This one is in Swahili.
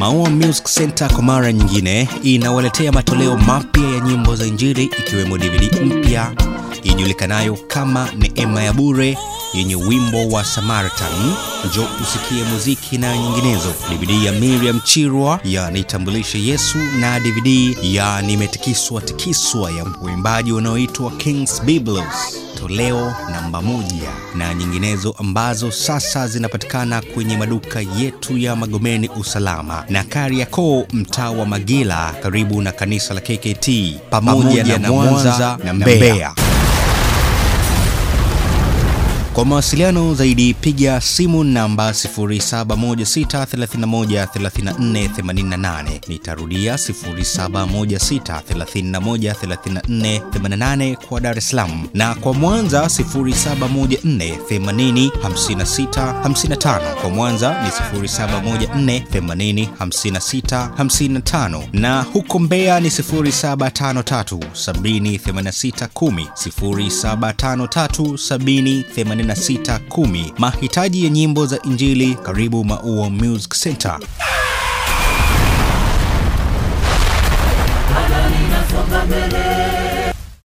Maua Music Center kwa mara nyingine inawaletea matoleo mapya ya nyimbo za Injili ikiwemo DVD mpya ijulikanayo kama Neema ya Bure yenye wimbo wa Samaritan, Njo usikie muziki na nyinginezo, DVD ya Miriam Chirwa ya Nitambulishe Yesu na DVD ya Nimetikiswa Tikiswa ya mwimbaji unaoitwa Kings Biblos toleo namba moja na nyinginezo ambazo sasa zinapatikana kwenye maduka yetu ya Magomeni Usalama na Kariakoo mtaa wa Magila karibu na kanisa la KKT pamoja na, na Mwanza na Mbeya. Kwa mawasiliano zaidi piga simu namba 0716313488. Nitarudia 0716313488 kwa Dar es Salaam na kwa Mwanza 0714805655. Kwa Mwanza ni 0714805655 na huko Mbeya ni 0753708610 075370 8610. Mahitaji ya nyimbo za Injili, karibu Maua Music Center.